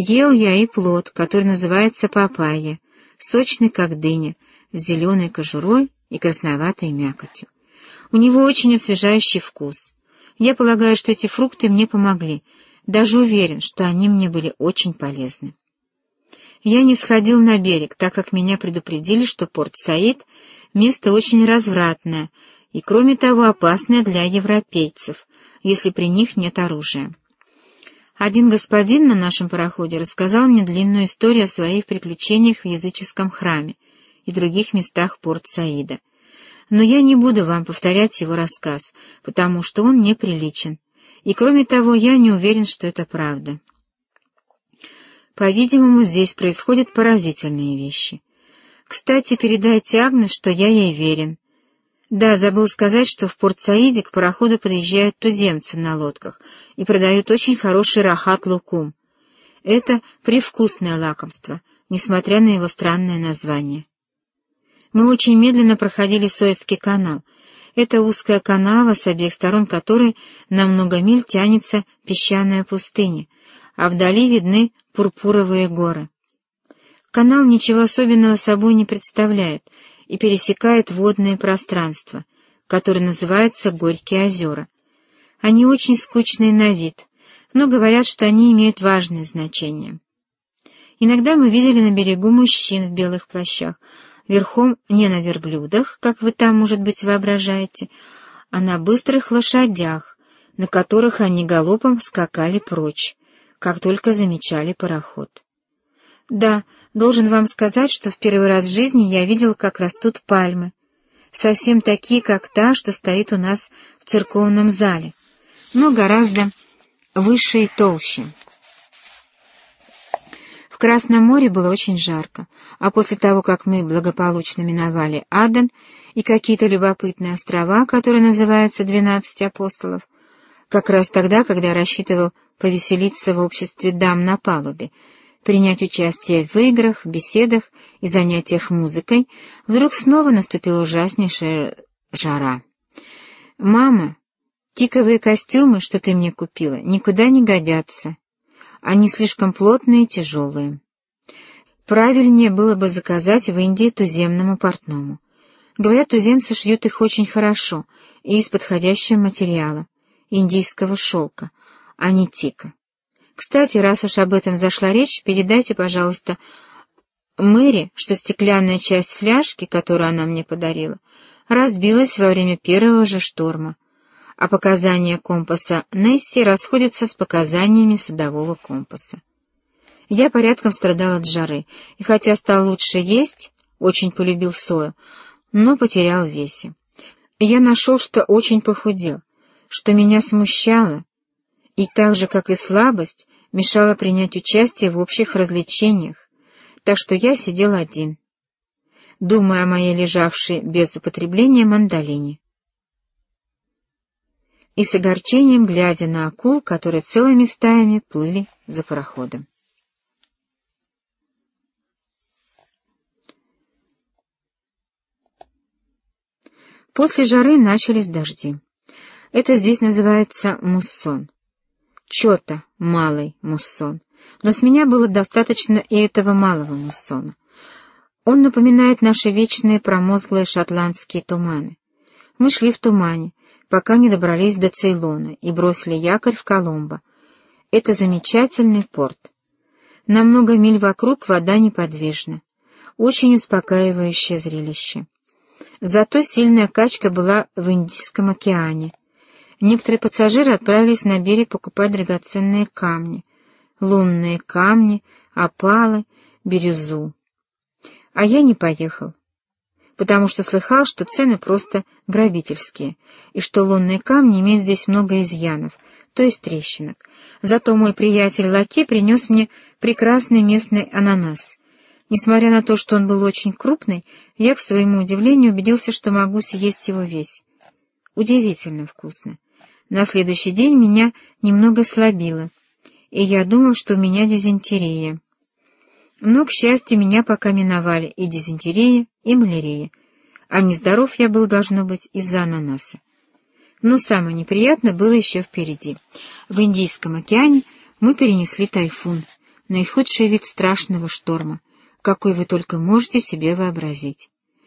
Ел я и плод, который называется папайя, сочный, как дыня, с зеленой кожурой и красноватой мякотью. У него очень освежающий вкус. Я полагаю, что эти фрукты мне помогли, даже уверен, что они мне были очень полезны. Я не сходил на берег, так как меня предупредили, что порт Саид — место очень развратное и, кроме того, опасное для европейцев, если при них нет оружия. Один господин на нашем пароходе рассказал мне длинную историю о своих приключениях в языческом храме и других местах порт Саида. Но я не буду вам повторять его рассказ, потому что он неприличен, и, кроме того, я не уверен, что это правда. По-видимому, здесь происходят поразительные вещи. Кстати, передайте Агнес, что я ей верен. Да, забыл сказать, что в Порт-Саиде к пароходу подъезжают туземцы на лодках и продают очень хороший рахат-лукум. Это привкусное лакомство, несмотря на его странное название. Мы очень медленно проходили Суэцкий канал. Это узкая канава, с обеих сторон которой на много миль тянется песчаная пустыня, а вдали видны пурпуровые горы. Канал ничего особенного собой не представляет и пересекает водное пространство, которое называется Горькие озера. Они очень скучные на вид, но говорят, что они имеют важное значение. Иногда мы видели на берегу мужчин в белых плащах, верхом не на верблюдах, как вы там, может быть, воображаете, а на быстрых лошадях, на которых они галопом скакали прочь как только замечали пароход. Да, должен вам сказать, что в первый раз в жизни я видел, как растут пальмы. Совсем такие, как та, что стоит у нас в церковном зале, но гораздо выше и толще. В Красном море было очень жарко, а после того, как мы благополучно миновали Аден и какие-то любопытные острова, которые называются «Двенадцать апостолов», как раз тогда, когда рассчитывал повеселиться в обществе дам на палубе, принять участие в играх, беседах и занятиях музыкой, вдруг снова наступила ужаснейшая жара. «Мама, тиковые костюмы, что ты мне купила, никуда не годятся. Они слишком плотные и тяжелые. Правильнее было бы заказать в Индии туземному портному. Говорят, туземцы шьют их очень хорошо и из подходящего материала индийского шелка, а не тика. Кстати, раз уж об этом зашла речь, передайте, пожалуйста, Мэри, что стеклянная часть фляжки, которую она мне подарила, разбилась во время первого же шторма, а показания компаса Несси расходятся с показаниями судового компаса. Я порядком страдал от жары, и хотя стал лучше есть, очень полюбил сою, но потерял весе. Я нашел, что очень похудел, что меня смущало, и так же, как и слабость, мешала принять участие в общих развлечениях, так что я сидел один, думая о моей лежавшей без употребления мандолине. И с огорчением глядя на акул, которые целыми стаями плыли за пароходом. После жары начались дожди. Это здесь называется муссон. Чё-то малый муссон. Но с меня было достаточно и этого малого муссона. Он напоминает наши вечные промозглые шотландские туманы. Мы шли в тумане, пока не добрались до Цейлона и бросили якорь в Коломбо. Это замечательный порт. На много миль вокруг вода неподвижна. Очень успокаивающее зрелище. Зато сильная качка была в Индийском океане, Некоторые пассажиры отправились на берег покупать драгоценные камни, лунные камни, опалы, бирюзу. А я не поехал, потому что слыхал, что цены просто грабительские, и что лунные камни имеют здесь много изъянов, то есть трещинок. Зато мой приятель Лаки принес мне прекрасный местный ананас. Несмотря на то, что он был очень крупный, я, к своему удивлению, убедился, что могу съесть его весь. Удивительно вкусно. На следующий день меня немного слабило, и я думал, что у меня дизентерия. Но, к счастью, меня пока миновали и дизентерия, и малярия, а нездоров я был, должно быть, из-за ананаса. Но самое неприятное было еще впереди. В Индийском океане мы перенесли тайфун, наихудший вид страшного шторма, какой вы только можете себе вообразить.